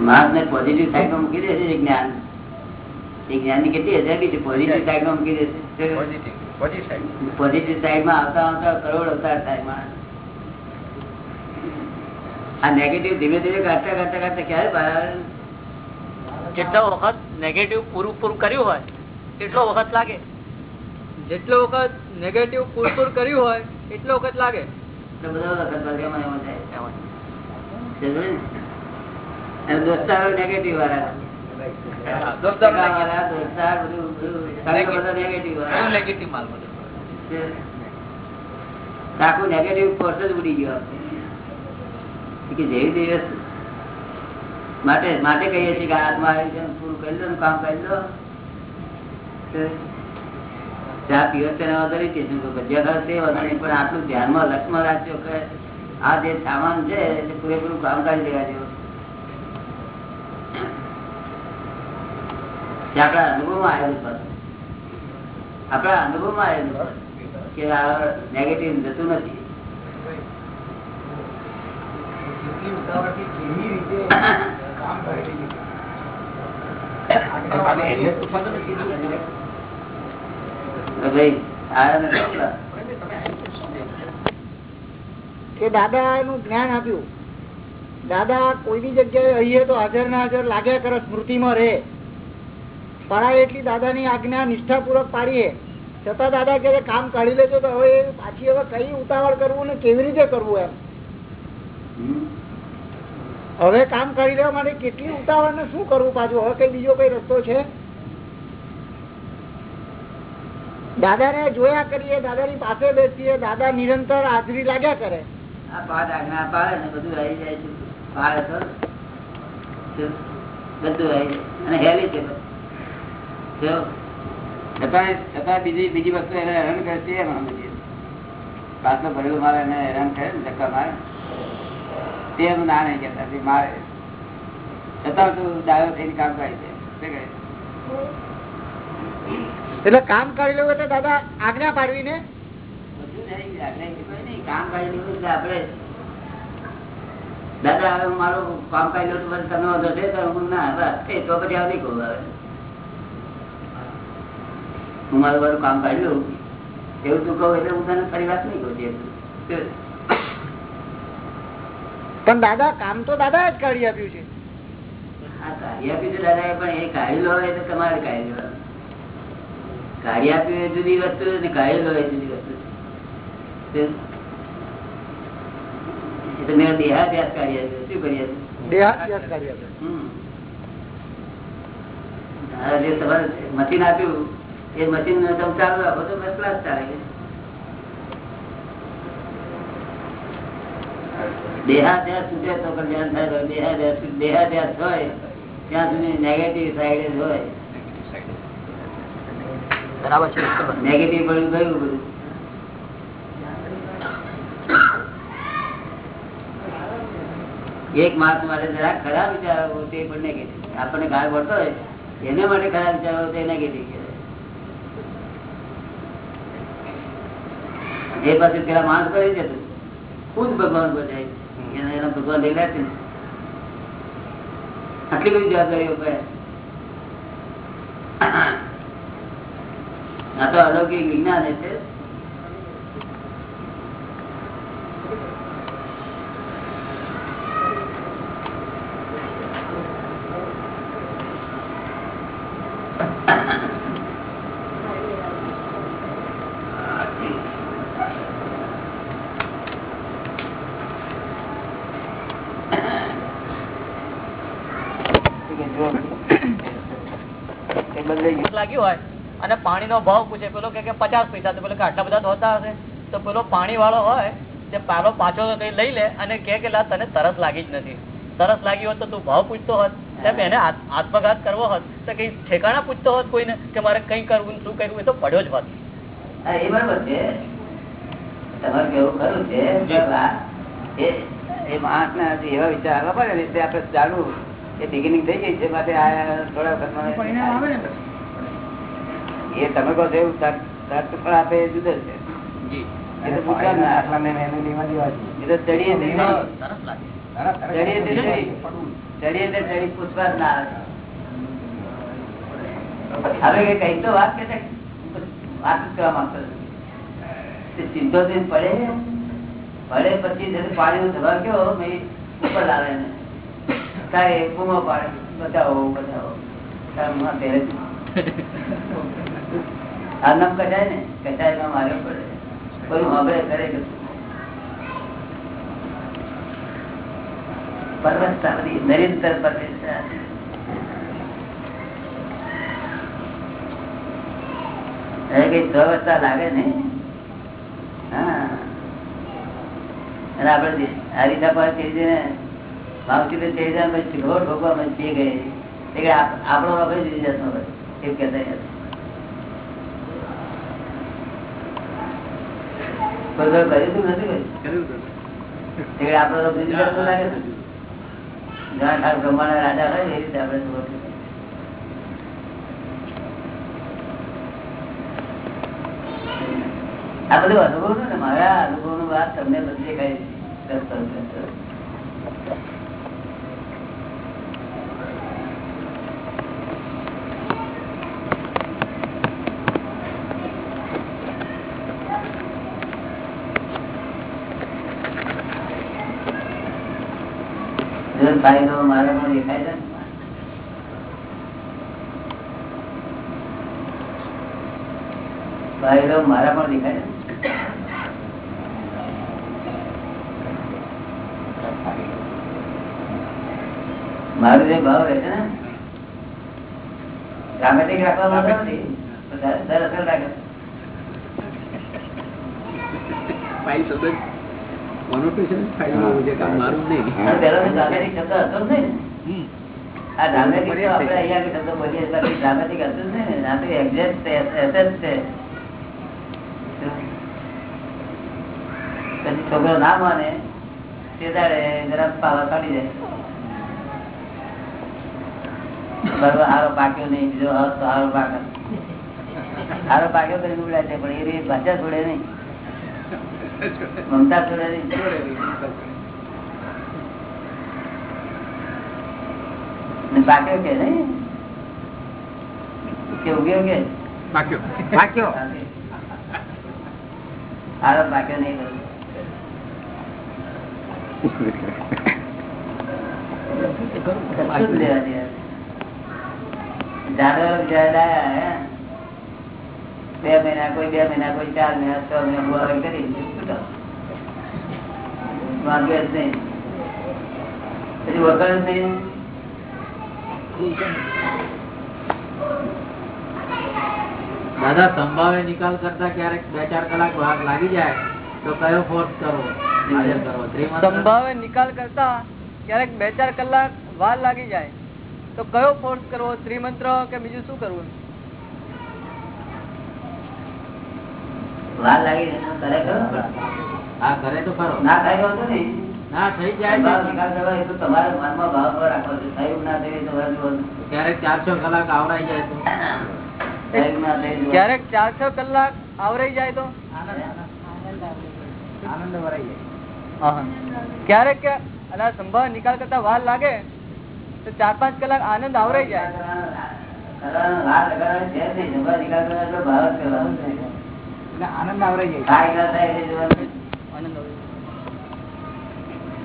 [SPEAKER 5] માણસ ને પોઝિટિવ સાઈડમાં મૂકી દેશે એ જ્ઞાન. એ જ્ઞાનની કેટલી હજાર છે પોઝિટિવ સાઈડમાં મૂકી દેશે. પોઝિટિવ સાઈડમાં આવતા આવતા કરોડ અવતાર થાય માણસ. આ નેગેટિવ ધીમે ધીમે કાઢતા કાઢતા કાઢતા ક્યારે બહાર આવે?
[SPEAKER 4] જેટલો વખત નેગેટિવ પૂરું પૂરું કર્યું હોય એટલો વખત લાગે.
[SPEAKER 3] જેટલો વખત નેગેટિવ પૂરપૂર કર્યું હોય એટલો વખત લાગે.
[SPEAKER 5] તો બધો વખત વર્ગમાં એમાં થાય. સમજ્યો ને? અને દોસ્તારો નેગેટિવ વાળા. આખું નેગેટિવ કોર્સ જ ઉડી ગયો કે જેવી દિવસ માટે માટે કહીએ છીએ કે આત્મા આવી છે પૂરું કરી લો કામ કરી લો. ચા પીવો તેને વધારે સ્ટેશન ભજીયા તે વધારે. પણ આટલું ધ્યાનમાં લક્ષ્મણ રાખજો કે આ જે સામાન છે પૂરેપૂરું કામ કરી દેવા જેવું. તે આપણા અનુભવમાં આવેલું પાછું આપણા અનુભવમાં આવેલું કે આ નેગેટિવ જતું નથી.
[SPEAKER 6] કે દાદા એનું જ્ઞાન આપ્યું. દાદા કોઈ બી જગ્યાએ અહીએ તો હાજર ના હાજર લાગ્યા કરે, સ્મૃતિમાં રહે. પરાય એટલી દાદાની આજ્ઞા નિષ્ઠાપૂર્વક પાડીએ. છતાં દાદા કે કામ કાઢી લેજો તો હવે પાછી હવે કઈ ઉતાવળ કરવું ને કેવી રીતે કરવું એમ? હવે કામ કાઢી લેવા માટે કેટલી ઉતાવળ ને શું કરવું પાછું? હવે કઈ બીજો કઈ રસ્તો છે? દાદાને જોયા કરીએ દાદાની પાસે બેસીએ દાદા નિરંતર હાજરી લાગ્યા કરે.
[SPEAKER 5] બધું આવી જાય છતાં બીજી બીજી વસ્તુ એને હેરાન કરે છે એમાં ભરેલો મારે એને હેરાન કરે ને ધક્કા મારે. તે એનું ના નહીં કહેતા મારે. છતાં તું ડાયો થઈને કામ કરી દે શું
[SPEAKER 6] એટલે કામ કરી લેવું એટલે દાદા આજ્ઞા પાડવી ને?
[SPEAKER 5] બધું નહીં, આજ્ઞા કે કોઈ નહીં. કામ કરી લેવું એટલે આપણે. દાદા હવે મારું કામ કરી લેવું તો પછી તમે વાંધો છે? તો હું ના બસ એ તો પછી આવી કહું હવે હું મારું મારું કામ કાઢ્યું એવું તું કહું એટલે હું તને ફરી વાત નહીં કહું છું.
[SPEAKER 6] પણ દાદા કામ તો દાદા જ કાઢી આપ્યું છે.
[SPEAKER 5] કાઢી આપ્યું છે દાદાએ પણ એ કાઢી લો એ તો તમારે કાઢી લેવાનું કાઢી આપ્યું એ જુદી વસ્તુ ને કાઢી લો એ જુદી વસ્તુ છે એ તો મેં દેહાદ્યાસ કાઢી આપ્યો શું કરી આપ્યું?
[SPEAKER 6] દેહાદ્યાસ કાઢી આપ્યો.
[SPEAKER 5] હમ. તમારે મશીન આપ્યું એ મશીન તમે ચાલુ રાખો તો બસ ક્લાસ ચાલે દેહાદ્યાસ સુધી તો કલ્યાણ થાય દેહાદ્યાસ દેહાદ્યાસ હોય ત્યાં સુધી નેગેટિવ સાઈડ હોય.
[SPEAKER 4] બરાબર છે
[SPEAKER 5] નેગેટિવ પડ્યું ગયું બધું. એક માણસ માટે જરા ખરાબ વિચારો તે પણ નેગેટિવ આપણને ગાળ પડતો હોય એને માટે ખરાબ વિચારો તે નેગેટિવ એ પાછું પેલા માણસ કરી જતું ખુદ ભગવાન બધાય. એને એના ભગવાન લઈ લે છે. આટલી બધી જવાબદારીઓ આ તો અલૌકિક વિજ્ઞાન છે એ બદલાઈ ગયું
[SPEAKER 4] લાગ્યું હોય અને પાણીનો ભાવ પૂછે પેલો કે કે પચાસ પૈસા તો પેલો કે આટલા બધા ધોતા હશે. તો પેલો પાણી વાળો હોય તે પાલો પાછો કઈ લઈ લે અને કે કે લા તને તરસ લાગી જ નથી. તરસ લાગી હોત તો તું ભાવ પૂછતો હોત. એને આત્મઘાત કરવો હોત? તો કઈ ઠેકાણા પૂછતો હોત કોઈને કે મારે કઈ કરવું શું કરવું એ તો પડ્યો જ હોત.
[SPEAKER 5] એ બરોબર છે. તમારે કેવું ખરું છે? એ માણસ ને એવા વિચાર આવવા પડે ને આપણે જાણવું એ બિગિનિંગ થઈ ગઈ છે માટે આ થોડા વખતમાં એ તમે કહો છો એવું તર્ક પણ આપે એ જુદો છે. સીધો દિન પડે. પડે પછી પાણી ધવા ગયો ઉપર લાવે ને તારે બૂમો પાડે. બચાવો બચાવો તારે પહેરે. આ નામ ને કચાય નામ આવે પડે. કોઈ હવે કરે પરવસ્તા બધી નિરંતર પરવસ્તા કઈ સ્વસ્થા લાગે ને? અને આપડે હરિતા પર ચડી ભાવથી ચડી જાય ઠોકવા મચી ગઈ આપણો આપણે જતો એમ કેતા આ બધું અનુભવનું ને? મારા અનુભવનું વાત તમને બધી દેખાય છે. જો ફાયદો મારે પણ દેખાય છે? ફાયદો મારા પણ દેખાય મારો જે ભાવ રહે છે ને ડ્રામેટિક રાખવા માટે નથી. દર અસર રાખે છે. અને પેલો તો ડ્રામેટિક શબ્દ હતો નહીં ને. આ ડ્રામેટિક તો આપણે અહીંયા આગળ શબ્દ બોલીએ એટલે કંઈ ડ્રામેટિક હતું ને. આ તો exact છે, છે. પછી છોકરો ના માને તે દાડે જરા પાવા કાઢી જાય બરોબર હારો પાક્યો નહીં બીજો હારો પાક્યો હારો પાક્યો કરીને ઉડાય છે પણ એ રીતે ભાષા છોડે નહીં મમતા છોડે પાક્યો કે નહીં કે ઉગ્યો કે. કશું જ લેવા દેવા નહીં. હે? બે મહિના કોઈ બે મહિના કોઈ ચાર મહિના છ મહિના બુઆ કરી. વાંકે જ નહીં. પછી વગર જ નહીં
[SPEAKER 6] દાદા સંભાવે નિકાલ કરતા ક્યારેક બે ચાર કલાક વાર લાગી જાય તો કયો ફોર્સ ત્રિમંત્ર
[SPEAKER 3] સંભાવે નિકાલ કરતા ક્યારેક બે ચાર કલાક વાર લાગી જાય તો કયો ફોર્સ કરવો? ત્રિમંત્ર કે બીજું શું કરવું?
[SPEAKER 5] વાર લાગી કરે ખરો.
[SPEAKER 6] હા કરે તો ખરો.
[SPEAKER 5] ના થાય
[SPEAKER 6] ના? થઈ જાય
[SPEAKER 5] તો તમારા મનમાં ભાવ પર રાખવો છે. થયું ના થયું તમારે જોવાનું.
[SPEAKER 6] ક્યારેક ચાર કલાક આવરાઈ જાય તો.
[SPEAKER 5] થયું ના થયું જોવાનું.
[SPEAKER 3] ક્યારેક ચાર કલાક આવરાઈ જાય તો?
[SPEAKER 6] આનંદ વરાઈ જાય.
[SPEAKER 3] ક્યારેક અને સંભાવ નિકાલ કરતા વાર લાગે તો ચાર પાંચ કલાક આનંદ આવરાઈ જાય.
[SPEAKER 6] આનંદ આવરાઈ જાય.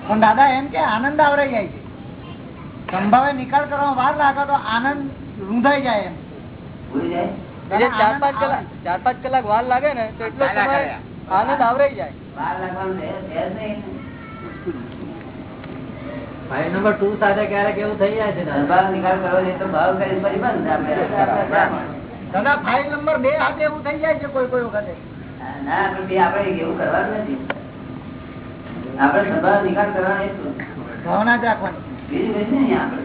[SPEAKER 6] પણ દાદા એમ કે આનંદ આવરાઈ જાય છે. સંભાવે નિકાલ કરવામાં વાર લાગે તો આનંદ રૂંધાઈ જાય એમ.
[SPEAKER 3] ચાર પાંચ કલાક ચાર પાંચ કલાક વાર લાગે ને તો એટલો સમય આનંદ આવરાઈ જાય.
[SPEAKER 6] ફાઇલ નંબર ટુ સાથે ક્યારેક એવું થઈ જાય છે
[SPEAKER 5] ભાવ નિકાલ કરવો તો ભાવ કરી પછી બંધ આપણે.
[SPEAKER 6] દાદા ફાઇલ નંબર બે હાથે એવું થઈ જાય છે કોઈ કોઈ વખતે?
[SPEAKER 5] ના પણ આપણે એવું કરવાનું નથી. આપણે સભા નિકાલ કરવાનો
[SPEAKER 6] ભાવના જ રાખવાની.
[SPEAKER 5] બીજું કઈ નહીં આપણે.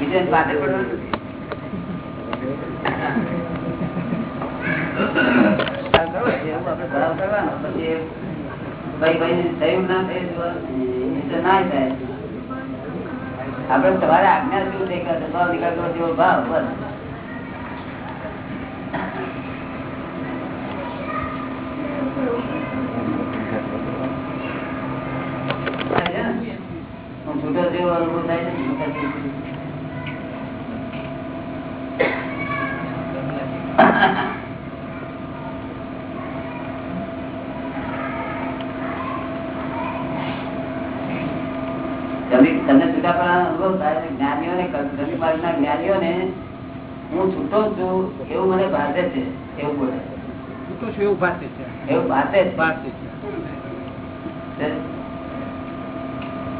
[SPEAKER 5] બીજું પડવાનું આપણે તમારે આજ્ઞા શું નિકાલ જેવો ભાવ બસ. જેવો અનુભવ થાય છે ને, છૂટા જેવો. તમે તમને છૂટાપણા અનુભવ થાય છે જ્ઞાનીઓને ગરીબ માર્ગના જ્ઞાનીઓને હું છૂટો છું એવું મને ભાષે છે એવું બોલે. એવું ભાષે છે.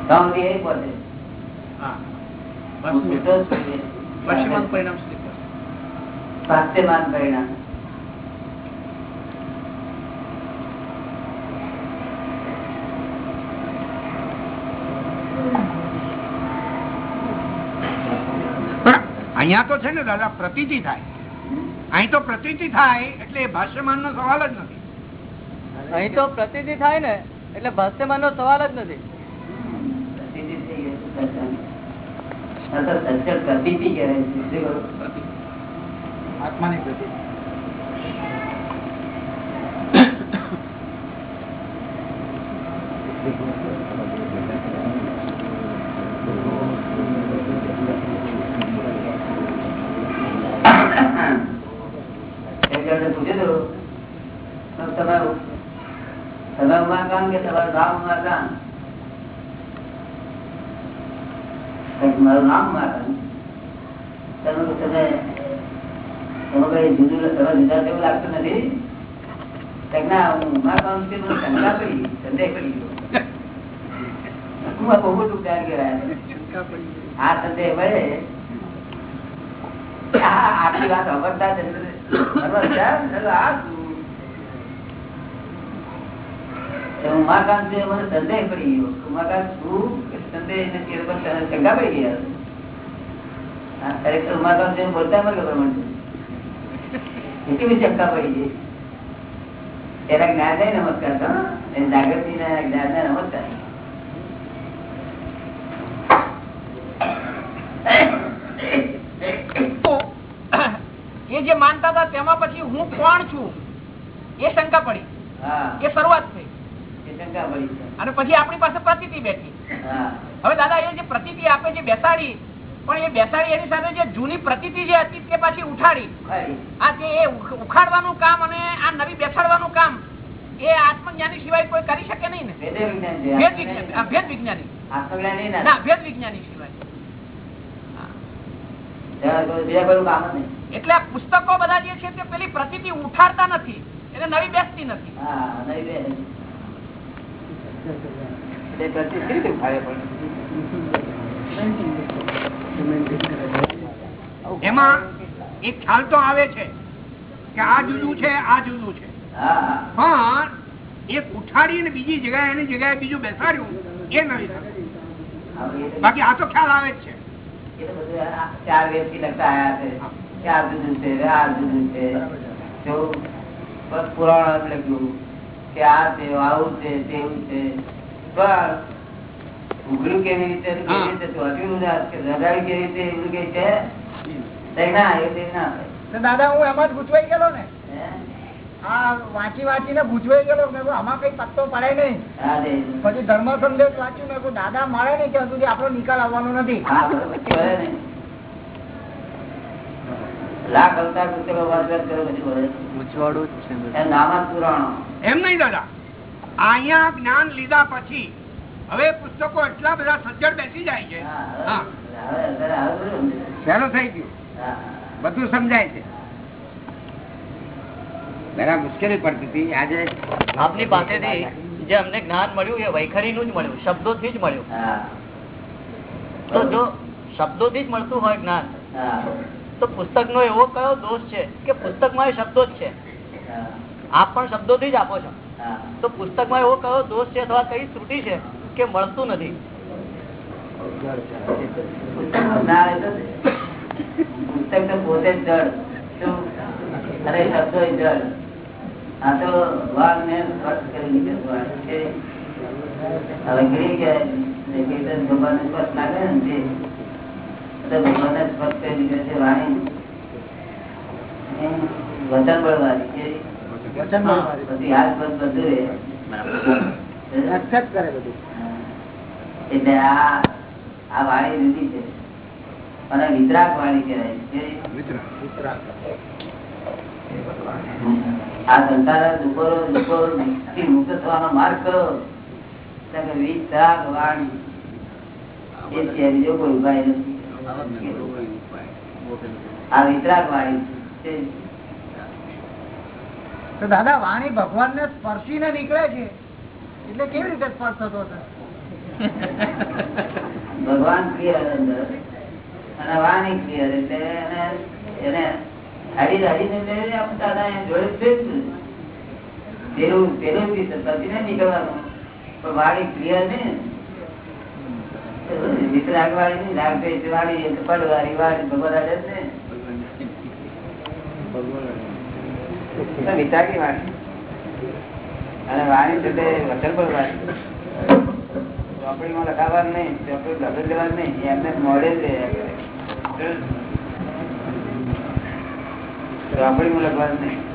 [SPEAKER 5] ત્યાં સુધી એ બોલે હું. છૂટો છું એ. ભાષ્યમાન પરિણામ.
[SPEAKER 2] અહીંયા તો છે ને દાદા પ્રતીતિ થાય. અહીં તો પ્રતીતિ થાય એટલે ભાષ્યમાન નો સવાલ જ નથી.
[SPEAKER 3] અહીં તો પ્રતિનિધિ થાય ને એટલે ભાષ્યમાન નો સવાલ જ નથી.
[SPEAKER 5] આત્માની પ્રતીતિ કહેવાય છે. શું કહું?
[SPEAKER 6] આત્માની પ્રતિ
[SPEAKER 5] એક જણને પૂછ્યું હતું, તો તમારું તમે ઉમાકાંત કે તમારું નામ ઉમાકાંત? કંઈક મારું નામ ઉમાકાંત. તમે તમે હું થી મને સંદેહ પડી ગયો. હું આ સંદેહ? તો ઉમાકાંત છે મને સંદેહ પડી ગયો ઉમાકાંત શું? એ પણ તને શંકા પડી ગઈ ખરેખર ઉમાકાંત છે બોલતા મને ખબર મળશે એટલી બધી શંકા પડી ગઈ. એના જ્ઞાન ને નમસ્કાર તો એની જાગૃતિ ના જ્ઞાન ને નમસ્કાર.
[SPEAKER 8] એ જે માનતા હતા તેમાં પછી હું કોણ છું? એ શંકા પડી. એ શરૂઆત થઈ.
[SPEAKER 5] એ શંકા પડી
[SPEAKER 8] અને પછી આપણી પાસે પ્રતિતિ બેઠી. હવે દાદા એ જે પ્રતિ આપે છે બેસાડી પણ એ બેસાડી એની સાથે જે જૂની પ્રતિ જે હતી તે પાછી ઉઠાડી. આ જે એ ઉખાડવાનું કામ અને આ નવી બેસાડવાનું કામ એ આત્મજ્ઞાની સિવાય કોઈ કરી શકે નહીં ને? ભેદ વિજ્ઞાની ભેદ વિજ્ઞાની.
[SPEAKER 5] ના.
[SPEAKER 8] ભેદ વિજ્ઞાની સિવાય. એટલે આ પુસ્તકો બધા જે છે તે પેલી પ્રતિ ઉઠાડતા નથી એટલે નવી બેસતી નથી.
[SPEAKER 5] પ્રતિ કેવી રીતે પણ?
[SPEAKER 2] એમાં એક ખ્યાલ તો આવે છે કે આ જુદું છે આ જુદું છે. પણ એક ઉઠાડીને બીજી જગ્યાએ એની જગ્યાએ બીજું બેસાડ્યું એ નવી બાકી આ તો ખ્યાલ આવે જ છે.
[SPEAKER 5] ચાર વ્યક્તિ લગતા આવ્યા છે. કે આ જુદું છે આ જુદું છે. પુરાણ લખ્યું કે આ છે આવું છે તેવું છે. પણ ઉઘરું કેવી રીતે ને કેવી રીતે? ચોટ્યું ને કે કેવી રીતે? એવું કઈ છે?
[SPEAKER 6] દાદા હું એમાં જ ગુચવાઈ ગયેલો ને.
[SPEAKER 5] હા?
[SPEAKER 6] વાંચી વાંચીને ગૂંચવાઈ ગયેલો મેં આમાં કઈ પત્તો પડે નહીં. પછી ધર્મ સંદેશ વાંચ્યું મેં દાદા મળે નહીં ત્યાં સુધી આપણો નિકાલ આવવાનો નથી.
[SPEAKER 5] લાખ અવતાર પુસ્તકો વાંચવા કરો પછી નામ જ પુરાણો.
[SPEAKER 2] એમ નહીં દાદા. અહીંયા જ્ઞાન લીધા પછી હવે પુસ્તકો એટલા બધા સજ્જડ બેસી જાય છે? સહેલો થઈ ગયું. બધું સમજાય છે. જરા મુશ્કેલી પડતી હતી. આજે
[SPEAKER 4] આપની પાસેથી જે અમને જ્ઞાન મળ્યું એ વૈખરી નું જ મળ્યું શબ્દો થી જ મળ્યું. તો જો શબ્દો થી જ મળતું હોય જ્ઞાન તો પુસ્તક નો એવો કયો દોષ છે કે પુસ્તકમાં એ શબ્દો જ છે? આપ પણ શબ્દો થી જ આપો છો. તો પુસ્તકમાં એવો કયો દોષ છે અથવા કઈ ત્રુટી છે કે મળતું નથી?
[SPEAKER 5] પુસ્તક તો પોતે જળ કરી લીધે હવે કેવી કે કીર્તન ભગવાનને સ્પર્શ ના તે કરી લીધે છે વાણી. વચન બળવાળી એટલે આ આ વાણી જુદી છે. અને વિતરાક વાણી કહેવાય આ સંસાર દુઃખો દુઃખો થી મુક્ત થવાનો માર્ગ કરો. વિતરાક વાણી. એ છે બીજો કોઈ ઉપાય નથી. આ વિતરાક વાણી છે.
[SPEAKER 6] તો દાદા વાણી ભગવાન ને સ્પર્શીને નીકળે છે. એટલે કેવી રીતે સ્પર્શ થતો હશે?
[SPEAKER 5] ભગવાન ક્રિયા અને વાણી ક્રિયા એટલે એને એને હરી હરીને લઈને આપણે દાદા એ જોડે છે. પેલું પેલું જ પછી ને નીકળવાનું. પણ વાણી ક્રિયા ને. વિતરાગ વાળી નહીં રાગ વાળી ભગવાન હાજર છે વાણી અને વાણી છે તે વચન પર વાળી ચોપડીમાં લખાવવા નહીં ચોપડી લખી લેવા નહીં એમને મળે છે ચોપડીમાં લખવાનું નહીં